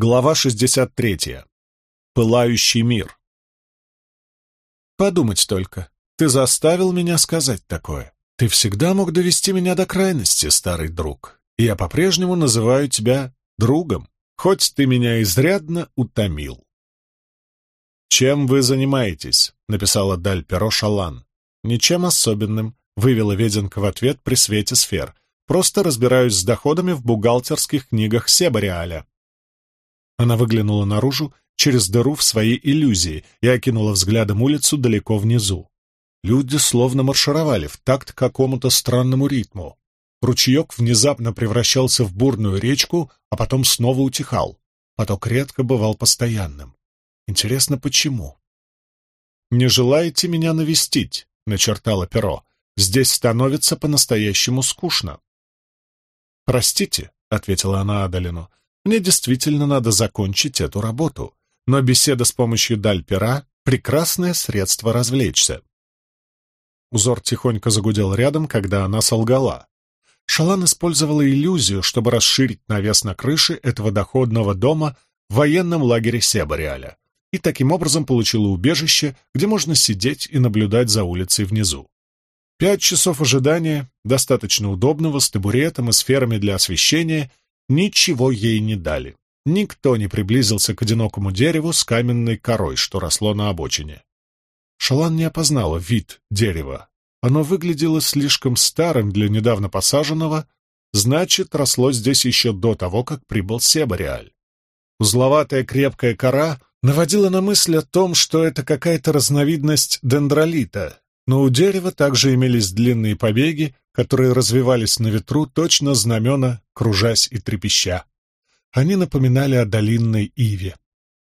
Глава 63. Пылающий мир. Подумать только. Ты заставил меня сказать такое. Ты всегда мог довести меня до крайности, старый друг. Я по-прежнему называю тебя другом, хоть ты меня изрядно утомил. «Чем вы занимаетесь?» — написала Даль Перо Шалан. «Ничем особенным», — вывела Веденка в ответ при свете сфер. «Просто разбираюсь с доходами в бухгалтерских книгах Себариаля». Она выглянула наружу через дыру в своей иллюзии и окинула взглядом улицу далеко внизу. Люди словно маршировали в такт какому-то странному ритму. Ручеек внезапно превращался в бурную речку, а потом снова утихал. Поток редко бывал постоянным. Интересно, почему? «Не желаете меня навестить?» — начертало перо. «Здесь становится по-настоящему скучно». «Простите», — ответила она Адалину, мне действительно надо закончить эту работу, но беседа с помощью даль-пера — прекрасное средство развлечься. Узор тихонько загудел рядом, когда она солгала. Шалан использовала иллюзию, чтобы расширить навес на крыше этого доходного дома в военном лагере Себариаля, и таким образом получила убежище, где можно сидеть и наблюдать за улицей внизу. Пять часов ожидания, достаточно удобного, с табуретом и сферами для освещения, Ничего ей не дали. Никто не приблизился к одинокому дереву с каменной корой, что росло на обочине. Шалан не опознала вид дерева. Оно выглядело слишком старым для недавно посаженного, значит, росло здесь еще до того, как прибыл Себариаль. Узловатая крепкая кора наводила на мысль о том, что это какая-то разновидность дендролита, но у дерева также имелись длинные побеги, которые развивались на ветру, точно знамена, кружась и трепеща. Они напоминали о долинной иве.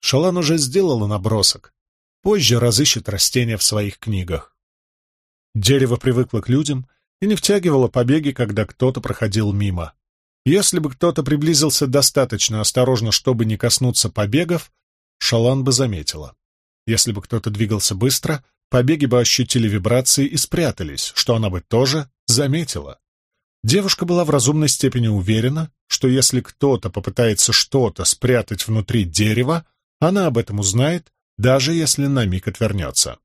Шалан уже сделала набросок. Позже разыщет растения в своих книгах. Дерево привыкло к людям и не втягивало побеги, когда кто-то проходил мимо. Если бы кто-то приблизился достаточно осторожно, чтобы не коснуться побегов, Шалан бы заметила. Если бы кто-то двигался быстро, побеги бы ощутили вибрации и спрятались, что она бы тоже заметила. Девушка была в разумной степени уверена, что если кто-то попытается что-то спрятать внутри дерева, она об этом узнает, даже если на миг отвернется.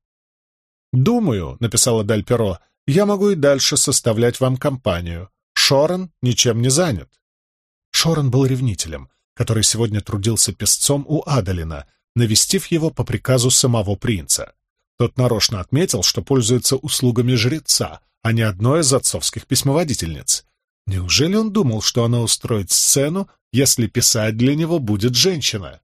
«Думаю», — написала Даль Перо, — «я могу и дальше составлять вам компанию. Шорен ничем не занят». Шорен был ревнителем, который сегодня трудился песцом у Адалина, навестив его по приказу самого принца. Тот нарочно отметил, что пользуется услугами жреца, а не одной из отцовских письмоводительниц. Неужели он думал, что она устроит сцену, если писать для него будет женщина?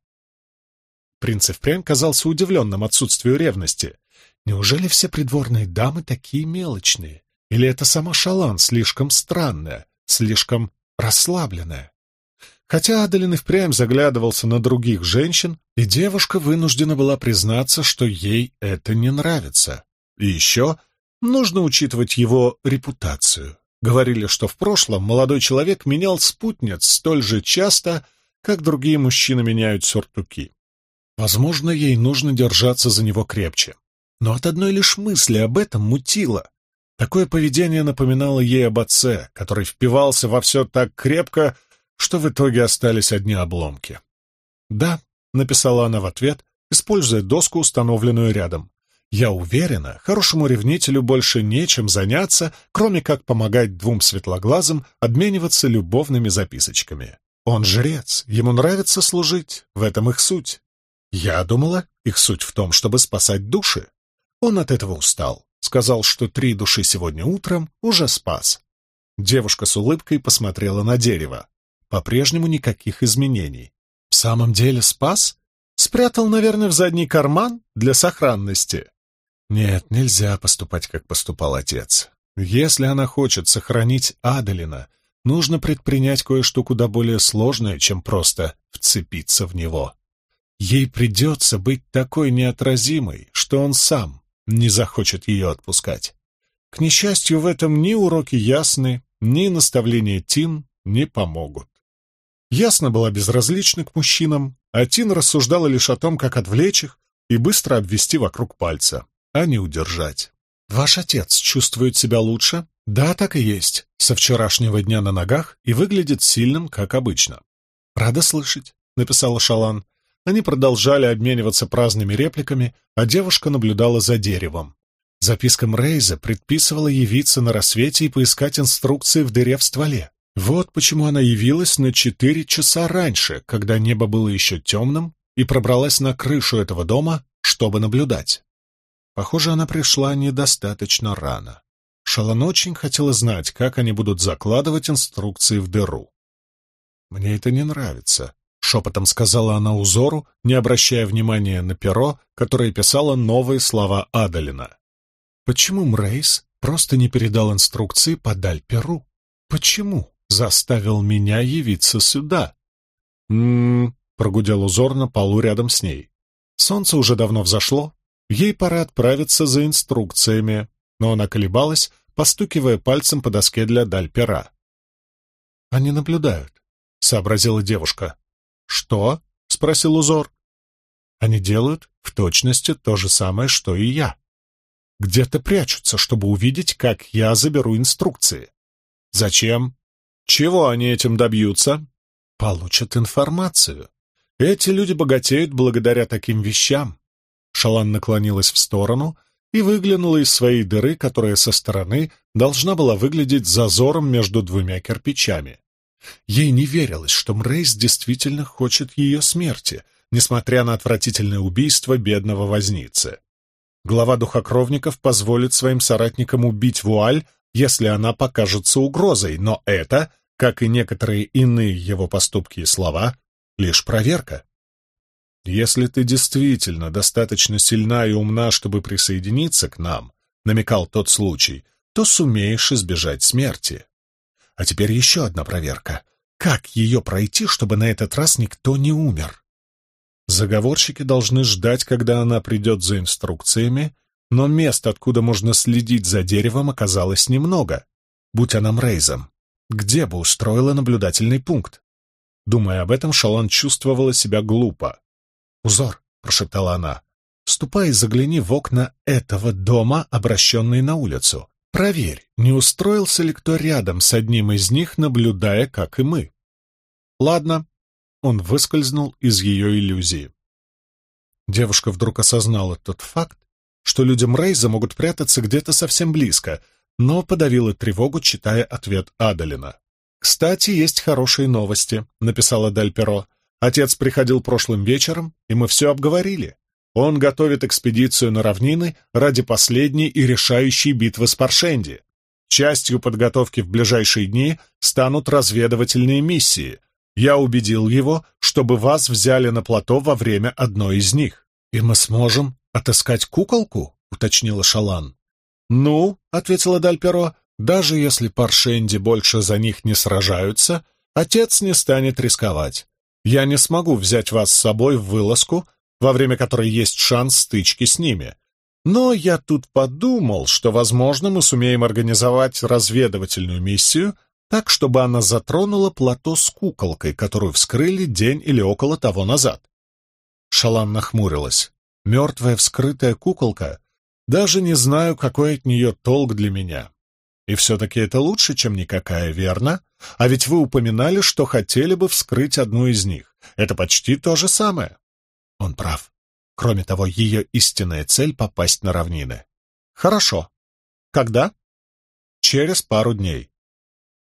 Принц и казался удивленным отсутствию ревности. Неужели все придворные дамы такие мелочные? Или это сама Шалан слишком странная, слишком расслабленная? Хотя Адалин и впрямь заглядывался на других женщин, и девушка вынуждена была признаться, что ей это не нравится. И еще нужно учитывать его репутацию. Говорили, что в прошлом молодой человек менял спутниц столь же часто, как другие мужчины меняют сюртуки. Возможно, ей нужно держаться за него крепче. Но от одной лишь мысли об этом мутило. Такое поведение напоминало ей об отце, который впивался во все так крепко, что в итоге остались одни обломки. «Да», — написала она в ответ, используя доску, установленную рядом. «Я уверена, хорошему ревнителю больше нечем заняться, кроме как помогать двум светлоглазым обмениваться любовными записочками. Он жрец, ему нравится служить, в этом их суть. Я думала, их суть в том, чтобы спасать души. Он от этого устал, сказал, что три души сегодня утром уже спас». Девушка с улыбкой посмотрела на дерево. По-прежнему никаких изменений. В самом деле спас? Спрятал, наверное, в задний карман для сохранности. Нет, нельзя поступать, как поступал отец. Если она хочет сохранить Адалина, нужно предпринять кое-что куда более сложное, чем просто вцепиться в него. Ей придется быть такой неотразимой, что он сам не захочет ее отпускать. К несчастью, в этом ни уроки ясны, ни наставления Тин не помогут. Ясно была безразлична к мужчинам, а Тин рассуждала лишь о том, как отвлечь их и быстро обвести вокруг пальца, а не удержать. «Ваш отец чувствует себя лучше?» «Да, так и есть. Со вчерашнего дня на ногах и выглядит сильным, как обычно». «Рада слышать», — написала Шалан. Они продолжали обмениваться праздными репликами, а девушка наблюдала за деревом. Записка Мрейза предписывала явиться на рассвете и поискать инструкции в дыре в стволе. Вот почему она явилась на четыре часа раньше, когда небо было еще темным, и пробралась на крышу этого дома, чтобы наблюдать. Похоже, она пришла недостаточно рано. Шалан очень хотела знать, как они будут закладывать инструкции в дыру. «Мне это не нравится», — шепотом сказала она узору, не обращая внимания на перо, которое писало новые слова Адалина. «Почему Мрейс просто не передал инструкции подаль перу? Почему заставил меня явиться сюда?» «М-м-м», прогудел узор на полу рядом с ней. Солнце уже давно взошло, ей пора отправиться за инструкциями, но она колебалась, постукивая пальцем по доске для даль пера. «Они наблюдают», — сообразила девушка. «Что?» — спросил узор. «Они делают в точности то же самое, что и я. Где-то прячутся, чтобы увидеть, как я заберу инструкции. Зачем? Чего они этим добьются? Получат информацию. Эти люди богатеют благодаря таким вещам». Шалан наклонилась в сторону и выглянула из своей дыры, которая со стороны должна была выглядеть зазором между двумя кирпичами. Ей не верилось, что Мрейс действительно хочет ее смерти, несмотря на отвратительное убийство бедного возницы. Глава духокровников позволит своим соратникам убить Вуаль, если она покажется угрозой, но это, как и некоторые иные его поступки и слова, лишь проверка. «Если ты действительно достаточно сильна и умна, чтобы присоединиться к нам», — намекал тот случай, — то сумеешь избежать смерти. А теперь еще одна проверка. Как ее пройти, чтобы на этот раз никто не умер? Заговорщики должны ждать, когда она придет за инструкциями, но мест, откуда можно следить за деревом, оказалось немного. Будь она Мрейзом, где бы устроила наблюдательный пункт? Думая об этом, Шалан чувствовала себя глупо. «Узор», — прошептала она, — «ступай и загляни в окна этого дома, обращенные на улицу. Проверь, не устроился ли кто рядом с одним из них, наблюдая, как и мы. Ладно. Он выскользнул из ее иллюзии. Девушка вдруг осознала тот факт, что людям Рейза могут прятаться где-то совсем близко, но подавила тревогу, читая ответ Адалина. «Кстати, есть хорошие новости», — написала Дальперо. «Отец приходил прошлым вечером, и мы все обговорили. Он готовит экспедицию на равнины ради последней и решающей битвы с Паршенди. Частью подготовки в ближайшие дни станут разведывательные миссии. Я убедил его, чтобы вас взяли на плато во время одной из них. «И мы сможем отыскать куколку?» — уточнила Шалан. «Ну», — ответила Дальперо, — «даже если Паршенди больше за них не сражаются, отец не станет рисковать. Я не смогу взять вас с собой в вылазку, во время которой есть шанс стычки с ними. Но я тут подумал, что, возможно, мы сумеем организовать разведывательную миссию так, чтобы она затронула плато с куколкой, которую вскрыли день или около того назад. Шалан нахмурилась. Мертвая вскрытая куколка. Даже не знаю, какой от нее толк для меня. И все-таки это лучше, чем никакая, верно? А ведь вы упоминали, что хотели бы вскрыть одну из них. Это почти то же самое. Он прав. Кроме того, ее истинная цель — попасть на равнины. Хорошо. Когда? Через пару дней.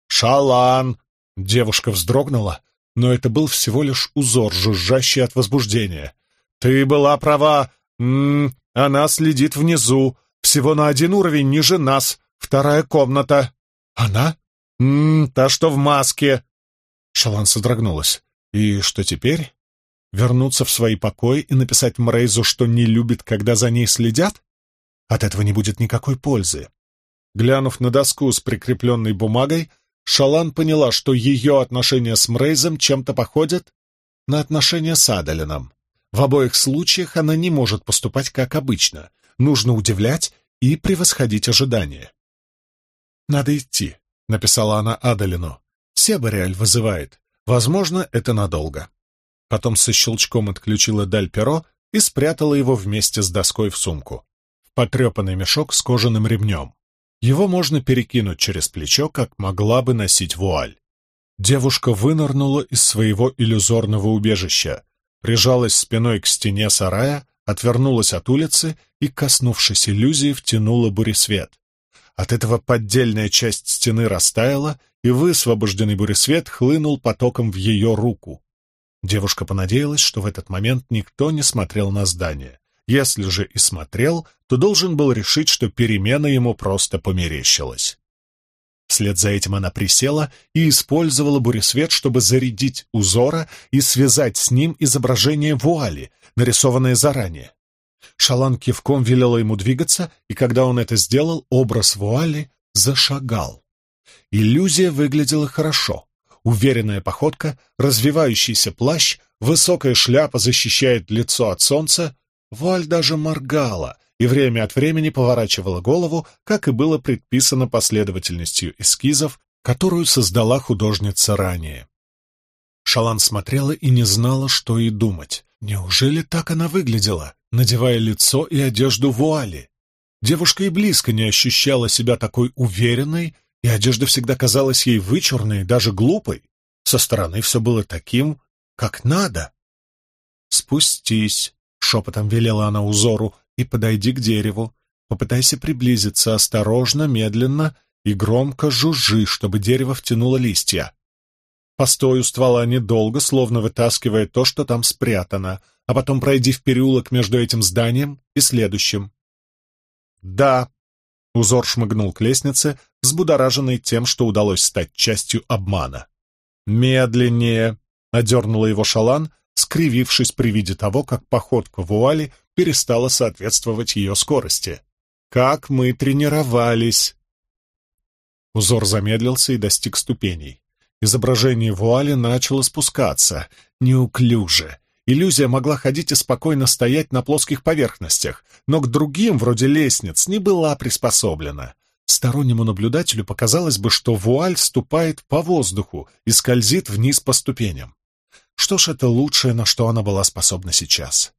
Шалан! Девушка вздрогнула, но это был всего лишь узор, жужжащий от возбуждения. Ты была права. М -м, она следит внизу, всего на один уровень ниже нас, вторая комната. Она? М -м, та, что в маске. Шалан содрогнулась. И что теперь? Вернуться в свои покои и написать Мрейзу, что не любит, когда за ней следят? От этого не будет никакой пользы. Глянув на доску с прикрепленной бумагой, Шалан поняла, что ее отношения с Мрейзом чем-то походят на отношения с Адалином. В обоих случаях она не может поступать как обычно. Нужно удивлять и превосходить ожидания. «Надо идти», — написала она Адалину. «Себариаль вызывает. Возможно, это надолго» потом со щелчком отключила даль перо и спрятала его вместе с доской в сумку. В потрепанный мешок с кожаным ремнем. Его можно перекинуть через плечо, как могла бы носить вуаль. Девушка вынырнула из своего иллюзорного убежища, прижалась спиной к стене сарая, отвернулась от улицы и, коснувшись иллюзии, втянула буресвет. От этого поддельная часть стены растаяла, и высвобожденный буресвет хлынул потоком в ее руку. Девушка понадеялась, что в этот момент никто не смотрел на здание. Если же и смотрел, то должен был решить, что перемена ему просто померещилась. Вслед за этим она присела и использовала буресвет, чтобы зарядить узора и связать с ним изображение вуали, нарисованное заранее. Шалан кивком велела ему двигаться, и когда он это сделал, образ вуали зашагал. Иллюзия выглядела хорошо. Уверенная походка, развивающийся плащ, высокая шляпа защищает лицо от солнца. Вуаль даже моргала и время от времени поворачивала голову, как и было предписано последовательностью эскизов, которую создала художница ранее. Шалан смотрела и не знала, что и думать. Неужели так она выглядела, надевая лицо и одежду вуали? Девушка и близко не ощущала себя такой уверенной, и одежда всегда казалась ей вычурной, даже глупой. Со стороны все было таким, как надо. «Спустись», — шепотом велела она узору, — «и подойди к дереву. Попытайся приблизиться осторожно, медленно и громко жужжи, чтобы дерево втянуло листья. Постой у ствола недолго, словно вытаскивая то, что там спрятано, а потом пройди в переулок между этим зданием и следующим. «Да», — узор шмыгнул к лестнице, взбудораженный тем, что удалось стать частью обмана. «Медленнее», — одернула его шалан, скривившись при виде того, как походка вуали перестала соответствовать ее скорости. «Как мы тренировались!» Узор замедлился и достиг ступеней. Изображение вуали начало спускаться, неуклюже. Иллюзия могла ходить и спокойно стоять на плоских поверхностях, но к другим, вроде лестниц, не была приспособлена. Стороннему наблюдателю показалось бы, что вуаль ступает по воздуху и скользит вниз по ступеням. Что ж, это лучшее, на что она была способна сейчас.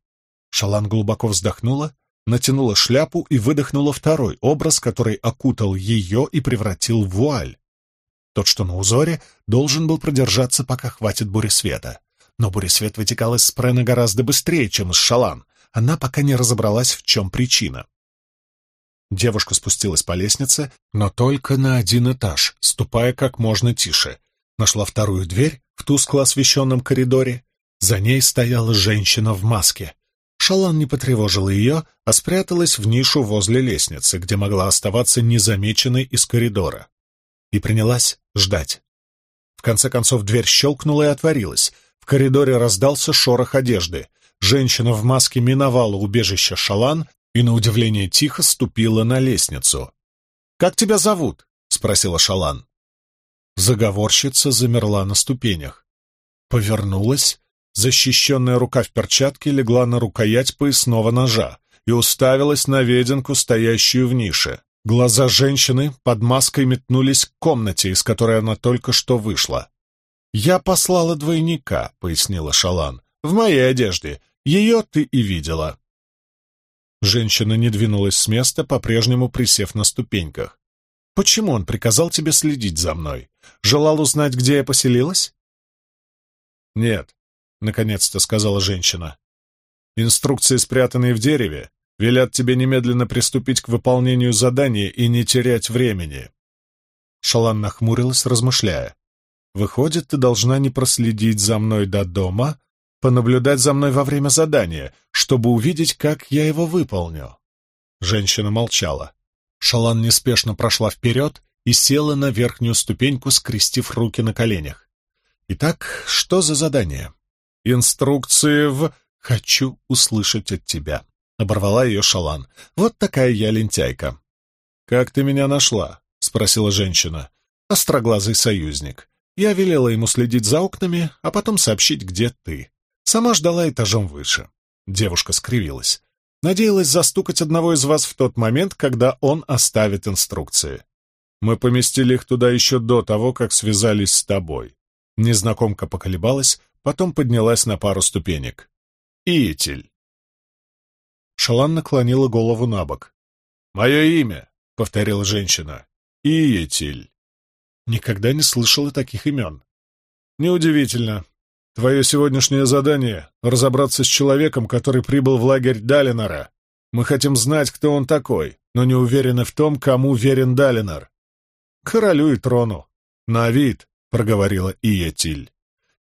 Шалан глубоко вздохнула, натянула шляпу и выдохнула второй образ, который окутал ее и превратил в вуаль. Тот, что на узоре, должен был продержаться, пока хватит буресвета. Но буресвет вытекал из спрена гораздо быстрее, чем из шалан. Она пока не разобралась, в чем причина. Девушка спустилась по лестнице, но только на один этаж, ступая как можно тише. Нашла вторую дверь в тускло освещенном коридоре. За ней стояла женщина в маске. Шалан не потревожила ее, а спряталась в нишу возле лестницы, где могла оставаться незамеченной из коридора и принялась ждать. В конце концов дверь щелкнула и отворилась. Коридоре раздался шорох одежды. Женщина в маске миновала убежище Шалан и, на удивление, тихо ступила на лестницу. «Как тебя зовут?» — спросила Шалан. Заговорщица замерла на ступенях. Повернулась, защищенная рука в перчатке легла на рукоять поясного ножа и уставилась на веденку, стоящую в нише. Глаза женщины под маской метнулись к комнате, из которой она только что вышла. «Я послала двойника», — пояснила Шалан, — «в моей одежде. Ее ты и видела». Женщина не двинулась с места, по-прежнему присев на ступеньках. «Почему он приказал тебе следить за мной? Желал узнать, где я поселилась?» «Нет», — наконец-то сказала женщина. «Инструкции, спрятанные в дереве, Велят тебе немедленно приступить к выполнению задания и не терять времени. Шалан нахмурилась, размышляя. Выходит, ты должна не проследить за мной до дома, понаблюдать за мной во время задания, чтобы увидеть, как я его выполню. Женщина молчала. Шалан неспешно прошла вперед и села на верхнюю ступеньку, скрестив руки на коленях. Итак, что за задание? Инструкции в «Хочу услышать от тебя». — оборвала ее Шалан. «Вот такая я лентяйка». «Как ты меня нашла?» — спросила женщина. «Остроглазый союзник. Я велела ему следить за окнами, а потом сообщить, где ты. Сама ждала этажом выше». Девушка скривилась. Надеялась застукать одного из вас в тот момент, когда он оставит инструкции. Мы поместили их туда еще до того, как связались с тобой. Незнакомка поколебалась, потом поднялась на пару ступенек. «Иетель, Шалан наклонила голову на бок. «Мое имя», — повторила женщина. «Иетиль». Никогда не слышала таких имен. Неудивительно. Твое сегодняшнее задание — разобраться с человеком, который прибыл в лагерь Далинора. Мы хотим знать, кто он такой, но не уверены в том, кому верен Далинор. Королю и трону. На вид, — проговорила Иетиль.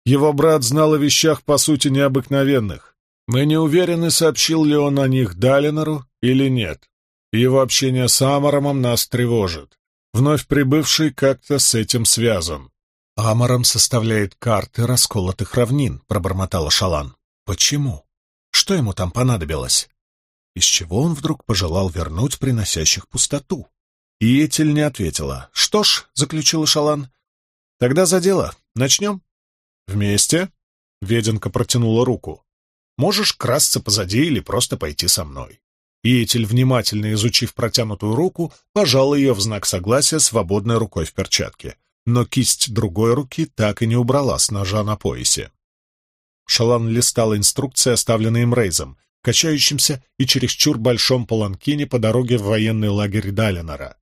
Его брат знал о вещах, по сути, необыкновенных. Мы не уверены, сообщил ли он о них Далинору или нет. Его общение с Амаромом нас тревожит. Вновь прибывший как-то с этим связан. «Амаром составляет карты расколотых равнин», — пробормотала Шалан. «Почему? Что ему там понадобилось?» Из чего он вдруг пожелал вернуть приносящих пустоту? И Этель не ответила. «Что ж», — заключила Шалан, — «тогда за дело. Начнем?» «Вместе?» — Веденка протянула руку. «Можешь красться позади или просто пойти со мной». Иетель, внимательно изучив протянутую руку, пожал ее в знак согласия свободной рукой в перчатке, но кисть другой руки так и не убрала с ножа на поясе. Шалан листала инструкции, оставленные им Рейзом, качающимся и чересчур большом паланкине по дороге в военный лагерь Далинора.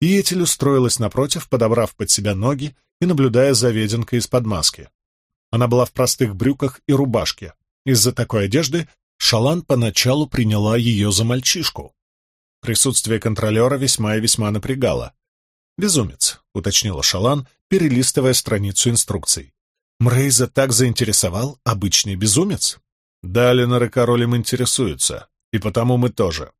Иетель устроилась напротив, подобрав под себя ноги и наблюдая за веденкой из-под маски. Она была в простых брюках и рубашке. Из-за такой одежды Шалан поначалу приняла ее за мальчишку. Присутствие контролера весьма и весьма напрягало. «Безумец», — уточнила Шалан, перелистывая страницу инструкций. «Мрейза так заинтересовал обычный безумец?» «Далинор и король им интересуются, и потому мы тоже».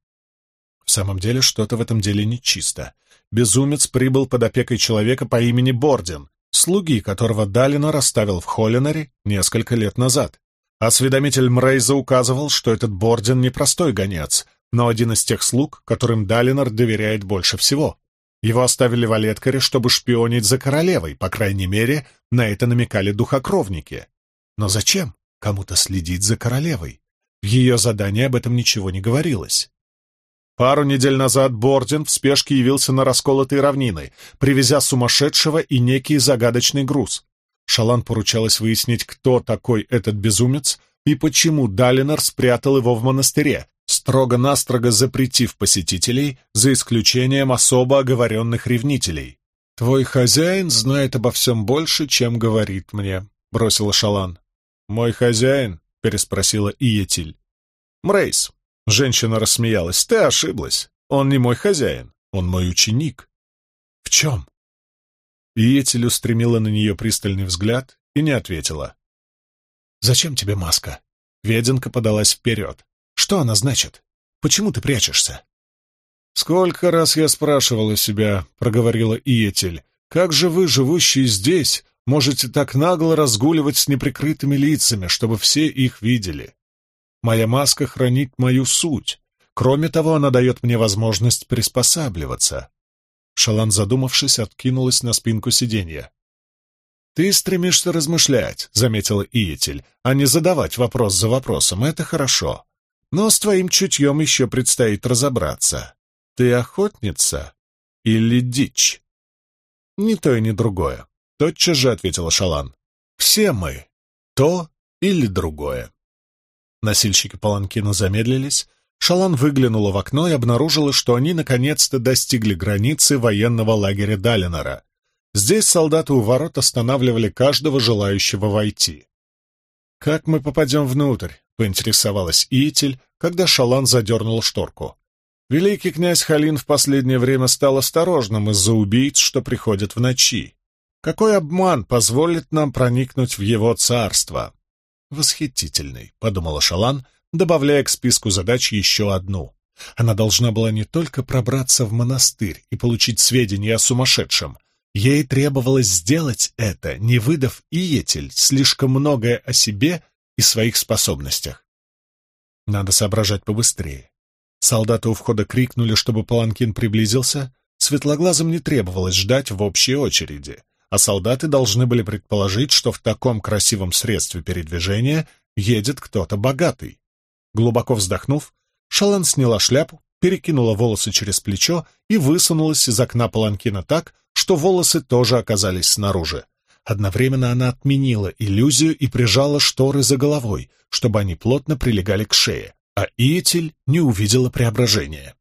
В самом деле что-то в этом деле нечисто. Безумец прибыл под опекой человека по имени Борден, слуги которого Далинор оставил в Холлинаре несколько лет назад. Осведомитель Мрейза указывал, что этот Борден не простой гонец, но один из тех слуг, которым Далинор доверяет больше всего. Его оставили в Олеткаре, чтобы шпионить за королевой, по крайней мере, на это намекали духокровники. Но зачем кому-то следить за королевой? В ее задании об этом ничего не говорилось. Пару недель назад Борден в спешке явился на расколотые равнины, привезя сумасшедшего и некий загадочный груз. Шалан поручалось выяснить, кто такой этот безумец и почему Далинор спрятал его в монастыре, строго-настрого запретив посетителей, за исключением особо оговоренных ревнителей. «Твой хозяин знает обо всем больше, чем говорит мне», — бросила Шалан. «Мой хозяин?» — переспросила Иетиль. «Мрейс». Женщина рассмеялась. «Ты ошиблась. Он не мой хозяин. Он мой ученик». «В чем?» Иетель устремила на нее пристальный взгляд и не ответила. «Зачем тебе маска?» Веденка подалась вперед. «Что она значит? Почему ты прячешься?» «Сколько раз я спрашивала себя», — проговорила Иетель, «как же вы, живущие здесь, можете так нагло разгуливать с неприкрытыми лицами, чтобы все их видели? Моя маска хранит мою суть. Кроме того, она дает мне возможность приспосабливаться. Шалан, задумавшись, откинулась на спинку сиденья. «Ты стремишься размышлять», — заметила Иетель, «а не задавать вопрос за вопросом. Это хорошо. Но с твоим чутьем еще предстоит разобраться. Ты охотница или дичь?» «Ни то и ни другое», — тотчас же ответила Шалан. «Все мы. То или другое». Носильщики Паланкина замедлились, Шалан выглянула в окно и обнаружила, что они наконец-то достигли границы военного лагеря Далинора. Здесь солдаты у ворот останавливали каждого желающего войти. «Как мы попадем внутрь?» — поинтересовалась Иетель, когда Шалан задернул шторку. Великий князь Халин в последнее время стал осторожным из-за убийц, что приходят в ночи. Какой обман позволит нам проникнуть в его царство? Восхитительный, — подумала Шалан, — добавляя к списку задач еще одну. Она должна была не только пробраться в монастырь и получить сведения о сумасшедшем, ей требовалось сделать это, не выдав Иетель слишком многое о себе и своих способностях. Надо соображать побыстрее. Солдаты у входа крикнули, чтобы Паланкин приблизился. Светлоглазым не требовалось ждать в общей очереди, а солдаты должны были предположить, что в таком красивом средстве передвижения едет кто-то богатый. Глубоко вздохнув, Шалан сняла шляпу, перекинула волосы через плечо и высунулась из окна паланкина так, что волосы тоже оказались снаружи. Одновременно она отменила иллюзию и прижала шторы за головой, чтобы они плотно прилегали к шее, а Иетель не увидела преображения.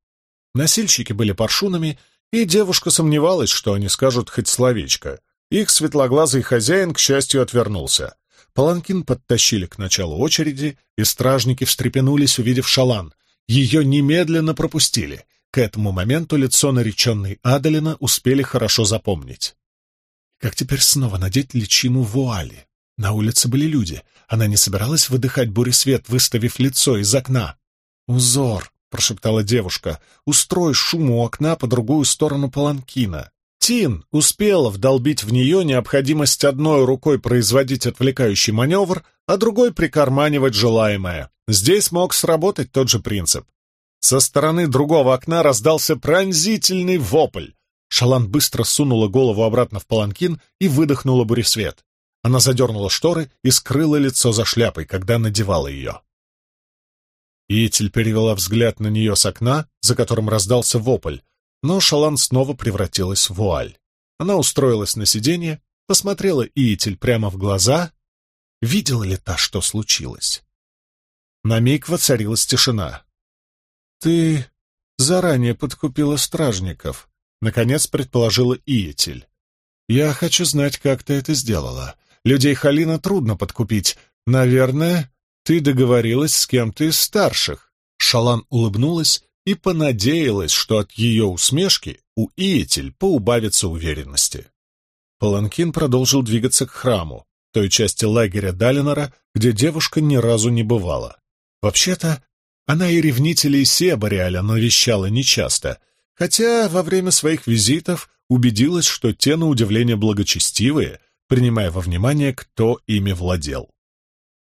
Носильщики были паршунами, и девушка сомневалась, что они скажут хоть словечко. Их светлоглазый хозяин, к счастью, отвернулся. Паланкин подтащили к началу очереди, и стражники встрепенулись, увидев шалан. Ее немедленно пропустили. К этому моменту лицо нареченной Адалина успели хорошо запомнить. Как теперь снова надеть личину вуали? На улице были люди. Она не собиралась выдыхать буресвет, выставив лицо из окна. «Узор», — прошептала девушка, — «устрой шум у окна по другую сторону паланкина». Тин успела вдолбить в нее необходимость одной рукой производить отвлекающий маневр, а другой прикарманивать желаемое. Здесь мог сработать тот же принцип. Со стороны другого окна раздался пронзительный вопль. Шалан быстро сунула голову обратно в паланкин и выдохнула буресвет. Она задернула шторы и скрыла лицо за шляпой, когда надевала ее. Итель перевела взгляд на нее с окна, за которым раздался вопль, но Шалан снова превратилась в вуаль. Она устроилась на сиденье, посмотрела Иетель прямо в глаза. Видела ли та, что случилось? На миг воцарилась тишина. «Ты заранее подкупила стражников», — наконец предположила Иетель. «Я хочу знать, как ты это сделала. Людей Халина трудно подкупить. Наверное, ты договорилась с кем-то из старших». Шалан улыбнулась и понадеялась, что от ее усмешки у Иетель поубавится уверенности. Паланкин продолжил двигаться к храму, той части лагеря Далинора, где девушка ни разу не бывала. Вообще-то, она и ревнителей Себариаля навещала нечасто, хотя во время своих визитов убедилась, что те, на удивление, благочестивые, принимая во внимание, кто ими владел.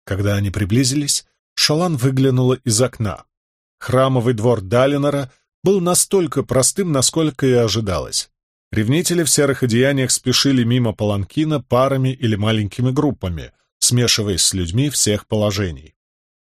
Когда они приблизились, Шалан выглянула из окна. Храмовый двор Далинора был настолько простым, насколько и ожидалось. Ревнители в серых одеяниях спешили мимо паланкина парами или маленькими группами, смешиваясь с людьми всех положений.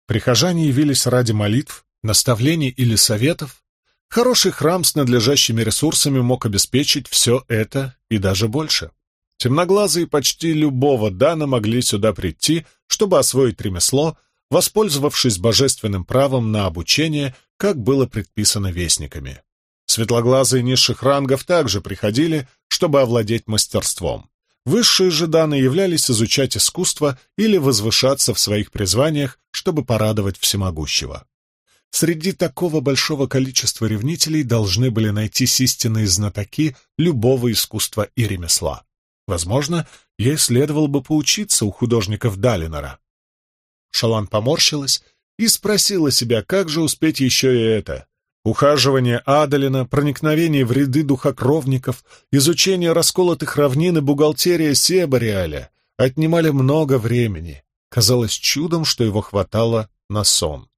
Прихожане явились ради молитв, наставлений или советов. Хороший храм с надлежащими ресурсами мог обеспечить все это и даже больше. Темноглазые почти любого дана могли сюда прийти, чтобы освоить ремесло, воспользовавшись божественным правом на обучение, как было предписано вестниками. Светлоглазые низших рангов также приходили, чтобы овладеть мастерством. Высшие же даны являлись изучать искусство или возвышаться в своих призваниях, чтобы порадовать всемогущего. Среди такого большого количества ревнителей должны были найтись истинные знатоки любого искусства и ремесла. Возможно, ей следовало бы поучиться у художников Далинора. Шалан поморщилась и спросила себя, как же успеть еще и это. Ухаживание Адалина, проникновение в ряды духокровников, изучение расколотых равнин и бухгалтерия Себариаля отнимали много времени. Казалось чудом, что его хватало на сон.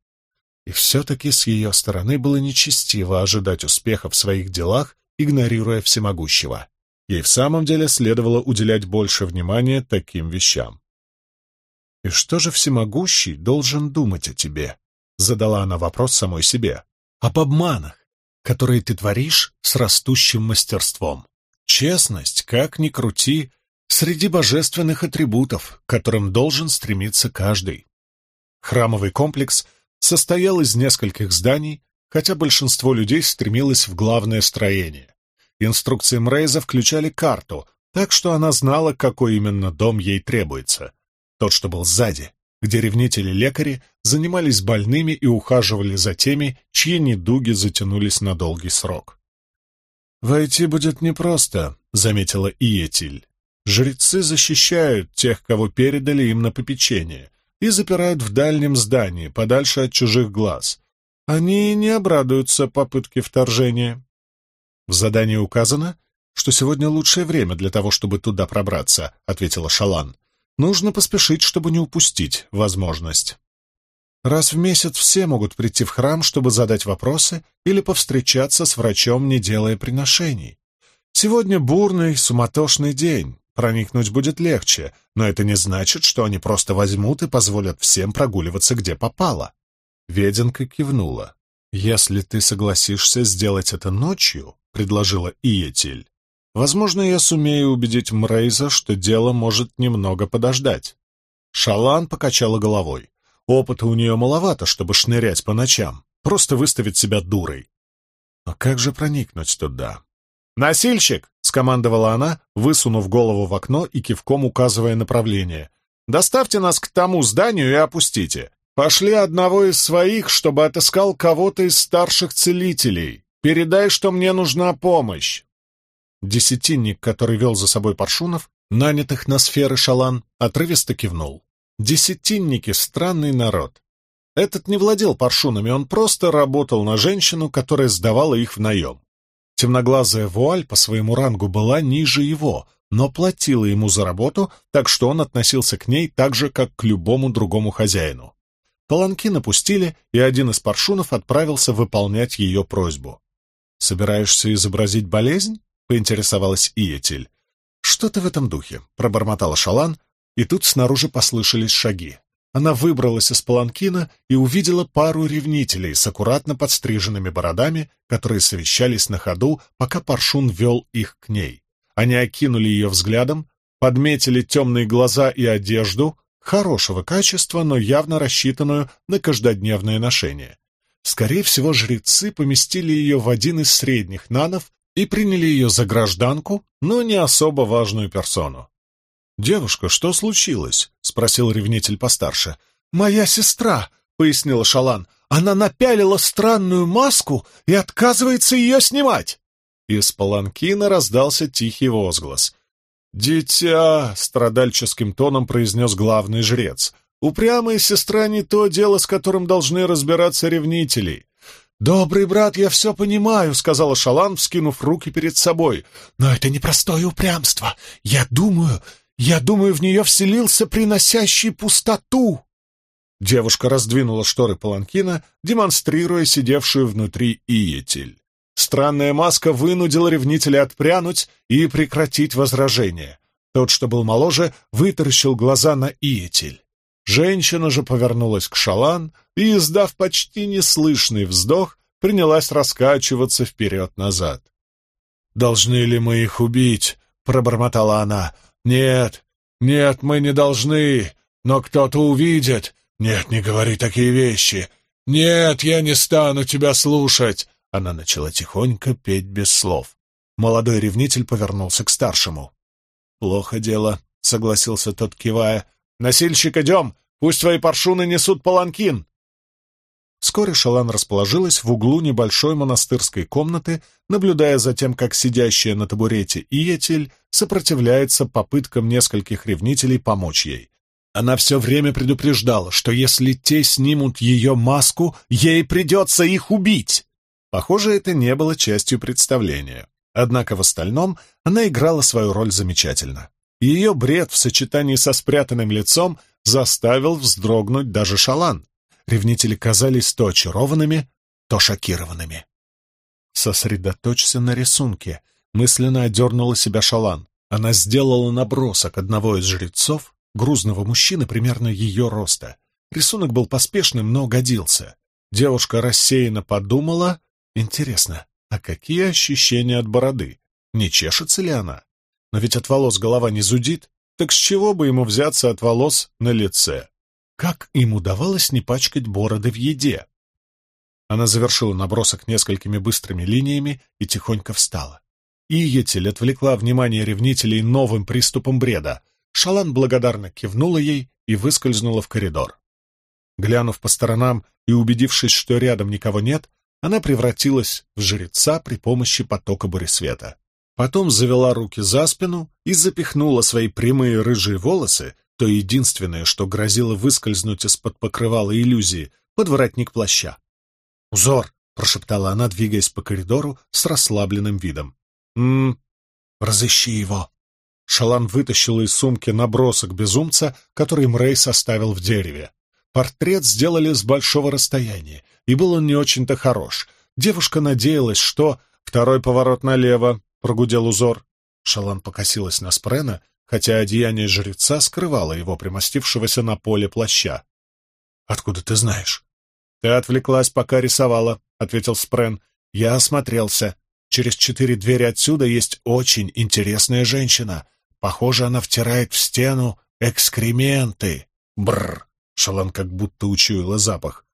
И все-таки с ее стороны было нечестиво ожидать успеха в своих делах, игнорируя всемогущего. Ей в самом деле следовало уделять больше внимания таким вещам. «И что же всемогущий должен думать о тебе?» — задала она вопрос самой себе. «Об обманах, которые ты творишь с растущим мастерством. Честность, как ни крути, среди божественных атрибутов, к которым должен стремиться каждый». Храмовый комплекс состоял из нескольких зданий, хотя большинство людей стремилось в главное строение. Инструкции Мрейза включали карту, так что она знала, какой именно дом ей требуется — тот, что был сзади, где ревнители-лекари занимались больными и ухаживали за теми, чьи недуги затянулись на долгий срок. «Войти будет непросто», — заметила Иетиль. «Жрецы защищают тех, кого передали им на попечение, и запирают в дальнем здании, подальше от чужих глаз. Они не обрадуются попытке вторжения». «В задании указано, что сегодня лучшее время для того, чтобы туда пробраться», — ответила Шалан. Нужно поспешить, чтобы не упустить возможность. Раз в месяц все могут прийти в храм, чтобы задать вопросы или повстречаться с врачом, не делая приношений. Сегодня бурный, суматошный день. Проникнуть будет легче, но это не значит, что они просто возьмут и позволят всем прогуливаться, где попало. Веденка кивнула. «Если ты согласишься сделать это ночью», — предложила Иетиль, Возможно, я сумею убедить Мрейза, что дело может немного подождать. Шалан покачала головой. Опыта у нее маловато, чтобы шнырять по ночам. Просто выставить себя дурой. Но как же проникнуть туда? «Носильщик!» — скомандовала она, высунув голову в окно и кивком указывая направление. «Доставьте нас к тому зданию и опустите. Пошли одного из своих, чтобы отыскал кого-то из старших целителей. Передай, что мне нужна помощь». Десятинник, который вел за собой Паршунов, нанятых на сферы шалан, отрывисто кивнул. Десятинники — странный народ. Этот не владел паршунами, он просто работал на женщину, которая сдавала их в наем. Темноглазая вуаль по своему рангу была ниже его, но платила ему за работу, так что он относился к ней так же, как к любому другому хозяину. Паланки напустили, и один из паршунов отправился выполнять ее просьбу. «Собираешься изобразить болезнь?» — поинтересовалась Иетель. «Что-то в этом духе», — пробормотала Шалан, и тут снаружи послышались шаги. Она выбралась из паланкина и увидела пару ревнителей с аккуратно подстриженными бородами, которые совещались на ходу, пока Паршун вел их к ней. Они окинули ее взглядом, подметили темные глаза и одежду, хорошего качества, но явно рассчитанную на каждодневное ношение. Скорее всего, жрецы поместили ее в один из средних нанов и приняли ее за гражданку, но не особо важную персону. «Девушка, что случилось?» — спросил ревнитель постарше. «Моя сестра», — пояснила Шалан. «Она напялила странную маску и отказывается ее снимать». Из паланкина раздался тихий возглас. «Дитя!» — страдальческим тоном произнес главный жрец. «Упрямая сестра не то дело, с которым должны разбираться ревнители». «Добрый брат, я все понимаю», — сказала Шалан, вскинув руки перед собой. «Но это непростое упрямство. Я думаю, я думаю, в нее вселился приносящий пустоту!» Девушка раздвинула шторы паланкина, демонстрируя сидевшую внутри иетель. Странная маска вынудила ревнителя отпрянуть и прекратить возражение. Тот, что был моложе, вытаращил глаза на иетель. Женщина же повернулась к шалан и, издав почти неслышный вздох, принялась раскачиваться вперед-назад. «Должны ли мы их убить?» — пробормотала она. «Нет, нет, мы не должны, но кто-то увидит. Нет, не говори такие вещи. Нет, я не стану тебя слушать!» Она начала тихонько петь без слов. Молодой ревнитель повернулся к старшему. «Плохо дело», — согласился тот, кивая. «Носильщик, идем! Пусть твои паршуны несут паланкин!» Вскоре Шалан расположилась в углу небольшой монастырской комнаты, наблюдая за тем, как сидящая на табурете Иетель сопротивляется попыткам нескольких ревнителей помочь ей. Она все время предупреждала, что если те снимут ее маску, ей придется их убить. Похоже, это не было частью представления. Однако в остальном она играла свою роль замечательно. Ее бред в сочетании со спрятанным лицом заставил вздрогнуть даже Шалан. Ревнители казались то очарованными, то шокированными. «Сосредоточься на рисунке», — мысленно одернула себя Шалан. Она сделала набросок одного из жрецов, грузного мужчины примерно ее роста. Рисунок был поспешным, но годился. Девушка рассеянно подумала, интересно, а какие ощущения от бороды? Не чешется ли она? Но ведь от волос голова не зудит, так с чего бы ему взяться от волос на лице? Как им удавалось не пачкать бороды в еде? Она завершила набросок несколькими быстрыми линиями и тихонько встала. Иетель отвлекла внимание ревнителей новым приступом бреда. Шалан благодарно кивнула ей и выскользнула в коридор. Глянув по сторонам и убедившись, что рядом никого нет, она превратилась в жреца при помощи потока буресвета. Потом завела руки за спину и запихнула свои прямые рыжие волосы то единственное, что грозило выскользнуть из-под покрывала иллюзии, под воротник плаща. «Узор!» — прошептала она, двигаясь по коридору с расслабленным видом. «М-м, разыщи его!» Шалан вытащила из сумки набросок безумца, который Мрей составил в дереве. Портрет сделали с большого расстояния, и был он не очень-то хорош. Девушка надеялась, что... «Второй поворот налево», — прогудел узор. Шалан покосилась на Спрена хотя одеяние жреца скрывало его, примостившегося на поле плаща. «Откуда ты знаешь?» «Ты отвлеклась, пока рисовала», — ответил Спрен. «Я осмотрелся. Через четыре двери отсюда есть очень интересная женщина. Похоже, она втирает в стену экскременты. Бррр!» Шалан как будто учуяла запах.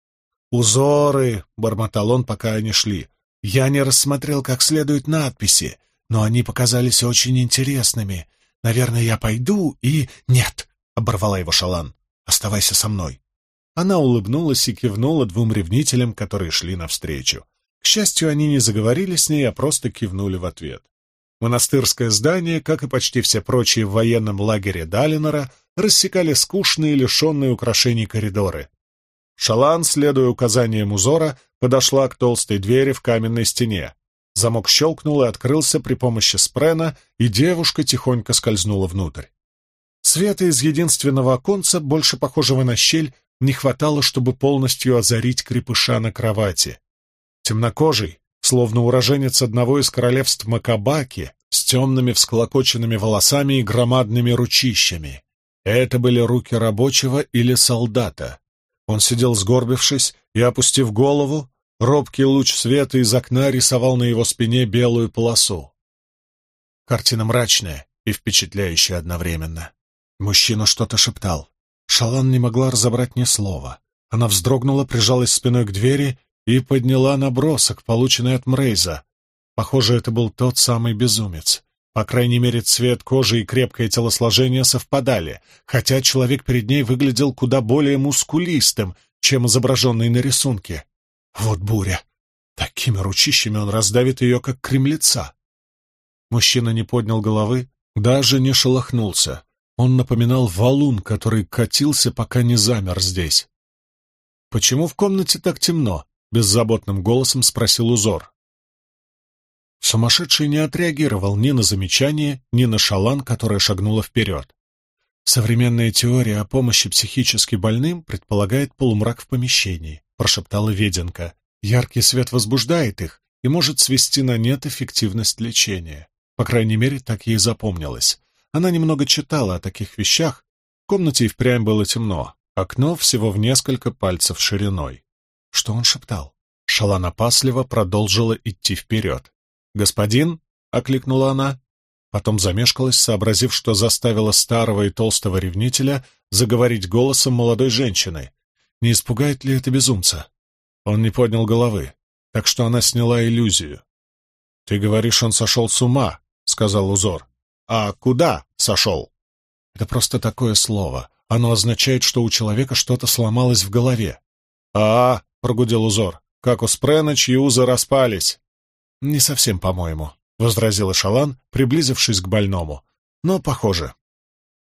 «Узоры!» — бормотал он, пока они шли. «Я не рассмотрел как следует надписи. Но они показались очень интересными. Наверное, я пойду и...» «Нет!» — оборвала его Шалан. «Оставайся со мной». Она улыбнулась и кивнула двум ревнителям, которые шли навстречу. К счастью, они не заговорили с ней, а просто кивнули в ответ. Монастырское здание, как и почти все прочие в военном лагере Далинора, рассекали скучные, лишенные украшений коридоры. Шалан, следуя указаниям узора, подошла к толстой двери в каменной стене. Замок щелкнул и открылся при помощи спрена, и девушка тихонько скользнула внутрь. Света из единственного оконца, больше похожего на щель, не хватало, чтобы полностью озарить крепыша на кровати. Темнокожий, словно уроженец одного из королевств Макабаки, с темными всклокоченными волосами и громадными ручищами. Это были руки рабочего или солдата. Он сидел сгорбившись и, опустив голову, робкий луч света из окна рисовал на его спине белую полосу. Картина мрачная и впечатляющая одновременно. Мужчина что-то шептал. Шалан не могла разобрать ни слова. Она вздрогнула, прижалась спиной к двери и подняла набросок, полученный от Мрейза. Похоже, это был тот самый безумец. По крайней мере, цвет кожи и крепкое телосложение совпадали, хотя человек перед ней выглядел куда более мускулистым, чем изображенный на рисунке. Вот буря! Такими ручищами он раздавит ее, как кремлеца. Мужчина не поднял головы, даже не шелохнулся. Он напоминал валун, который катился, пока не замер здесь. «Почему в комнате так темно?» — беззаботным голосом спросил узор. Сумасшедший не отреагировал ни на замечание, ни на шалан, которая шагнула вперед. «Современная теория о помощи психически больным предполагает полумрак в помещении», — прошептала Веденка. «Яркий свет возбуждает их и может свести на нет эффективность лечения. По крайней мере, так ей запомнилось. Она немного читала о таких вещах. В комнате и впрямь было темно. Окно всего в несколько пальцев шириной. Что он шептал? Шалан опасливо продолжила идти вперед. «Господин?» — окликнула она. Потом замешкалась, сообразив, что заставила старого и толстого ревнителя заговорить голосом молодой женщины. Не испугает ли это безумца? Он не поднял головы, так что она сняла иллюзию. «Ты говоришь, он сошел с ума», — сказал узор. «А куда сошел?» Это просто такое слово. Оно означает, что у человека что-то сломалось в голове. «А, -а — прогудел узор, — как у Спрена, чьи узы распались». «Не совсем, по-моему», — возразила Шалан, приблизившись к больному. «Но похоже».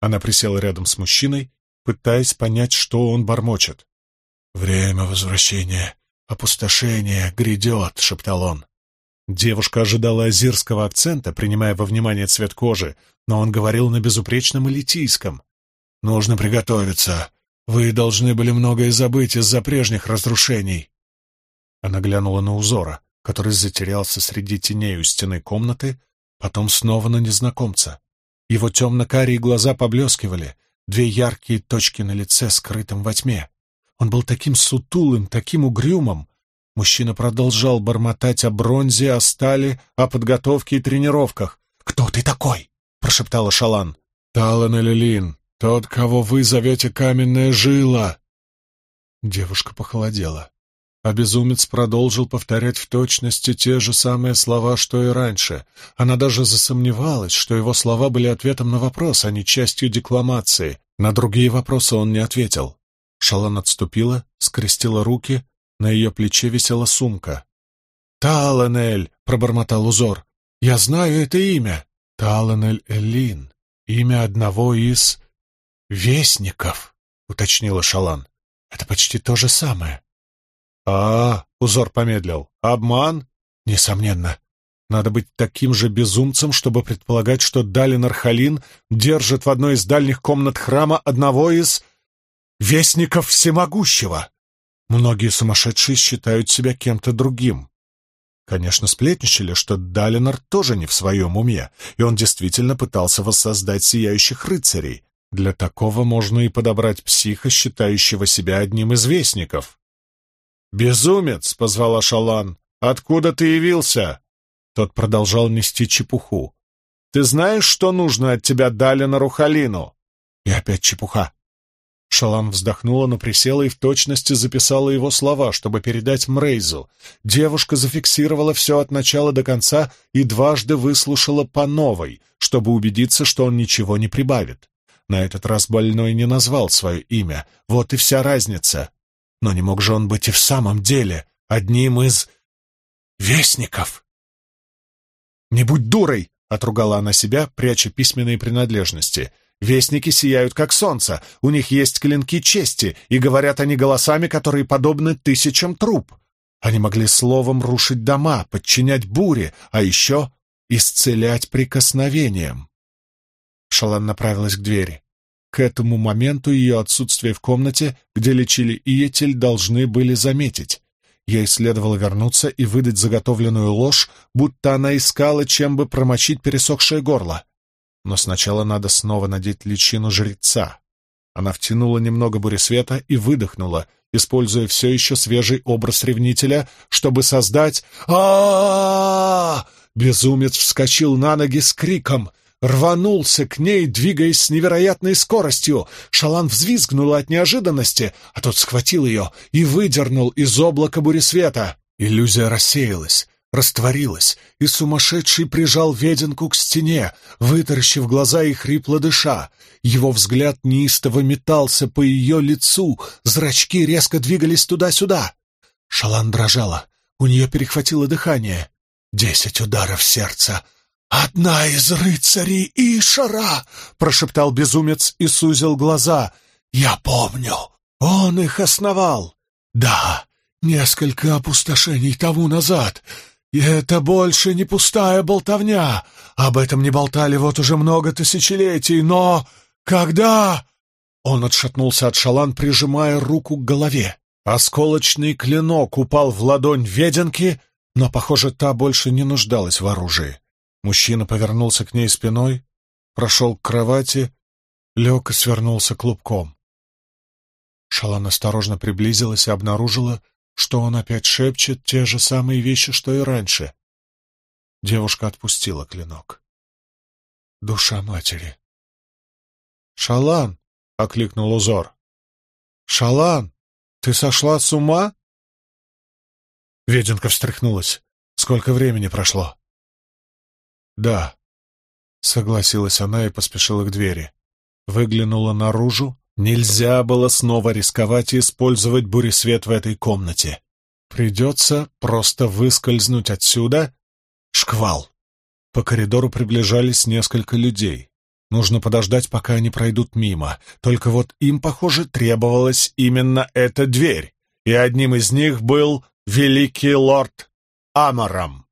Она присела рядом с мужчиной, пытаясь понять, что он бормочет. «Время возвращения, опустошения грядет», — шептал он. Девушка ожидала азирского акцента, принимая во внимание цвет кожи, но он говорил на безупречном элитийском. «Нужно приготовиться. Вы должны были многое забыть из-за прежних разрушений». Она глянула на узора, который затерялся среди теней у стены комнаты, потом снова на незнакомца. Его темно-карие глаза поблескивали, две яркие точки на лице, скрытым во тьме. Он был таким сутулым, таким угрюмым, Мужчина продолжал бормотать о бронзе, о стали, о подготовке и тренировках. «Кто ты такой?» — прошептала Шалан. «Талан Элилин, тот, кого вы зовете каменная жила». Девушка похолодела. А безумец продолжил повторять в точности те же самые слова, что и раньше. Она даже засомневалась, что его слова были ответом на вопрос, а не частью декламации. На другие вопросы он не ответил. Шалан отступила, скрестила руки, на ее плече висела сумка. «Таланель!» — пробормотал узор. «Я знаю это имя. Таланель Элин. Имя одного из... вестников», — уточнила Шалан. «Это почти то же самое». «А, -а — узор помедлил, — обман?» «Несомненно. Надо быть таким же безумцем, чтобы предполагать, что Далин Архалин держит в одной из дальних комнат храма одного из... вестников всемогущего!» Многие сумасшедшие считают себя кем-то другим. Конечно, сплетничали, что Далинор тоже не в своем уме, и он действительно пытался воссоздать сияющих рыцарей. Для такого можно и подобрать психа, считающего себя одним из вестников. «Безумец!» — позвала Шалан. «Откуда ты явился?» Тот продолжал нести чепуху. «Ты знаешь, что нужно от тебя Далинору Халину?» И опять чепуха. Шалан вздохнула, но присела и в точности записала его слова, чтобы передать Мрейзу. Девушка зафиксировала все от начала до конца и дважды выслушала по новой, чтобы убедиться, что он ничего не прибавит. На этот раз больной не назвал свое имя. Вот и вся разница. Но не мог же он быть и в самом деле одним из... вестников. «Не будь дурой!» — отругала она себя, пряча письменные принадлежности. «Вестники сияют, как солнце, у них есть клинки чести, и говорят они голосами, которые подобны тысячам труб. Они могли словом рушить дома, подчинять буре, а еще исцелять прикосновением». Шалан направилась к двери. К этому моменту ее отсутствие в комнате, где лечили Иетель, должны были заметить. Ей следовало вернуться и выдать заготовленную ложь, будто она искала, чем бы промочить пересохшее горло. Но сначала надо снова надеть личину жреца. Она втянула немного буресвета и выдохнула, используя все еще свежий образ ревнителя, чтобы создать а Безумец вскочил на ноги с криком — рванулся к ней, двигаясь с невероятной скоростью. Шалан взвизгнула от неожиданности, а тот схватил ее и выдернул из облака буресвета. Иллюзия рассеялась, растворилась, и сумасшедший прижал веденку к стене, вытаращив глаза и хрипло дыша. Его взгляд неистово метался по ее лицу, зрачки резко двигались туда-сюда. Шалан дрожала, у нее перехватило дыхание. Десять ударов сердца, «Одна из рыцарей Ишара!» — прошептал безумец и сузил глаза. «Я помню. Он их основал. Да, несколько опустошений тому назад. И это больше не пустая болтовня. Об этом не болтали вот уже много тысячелетий, но... Когда...» Он отшатнулся от шалан, прижимая руку к голове. Осколочный клинок упал в ладонь веденки, но, похоже, та больше не нуждалась в оружии. Мужчина повернулся к ней спиной, прошел к кровати, лег и свернулся клубком. Шалан осторожно приблизилась и обнаружила, что он опять шепчет те же самые вещи, что и раньше. Девушка отпустила клинок. Душа матери. «Шалан!» — окликнул узор. «Шалан, ты сошла с ума?» Веденка встряхнулась. «Сколько времени прошло?» «Да», — согласилась она и поспешила к двери. Выглянула наружу. Нельзя было снова рисковать и использовать буресвет в этой комнате. Придется просто выскользнуть отсюда. Шквал. По коридору приближались несколько людей. Нужно подождать, пока они пройдут мимо. Только вот им, похоже, требовалась именно эта дверь. И одним из них был великий лорд Амарам.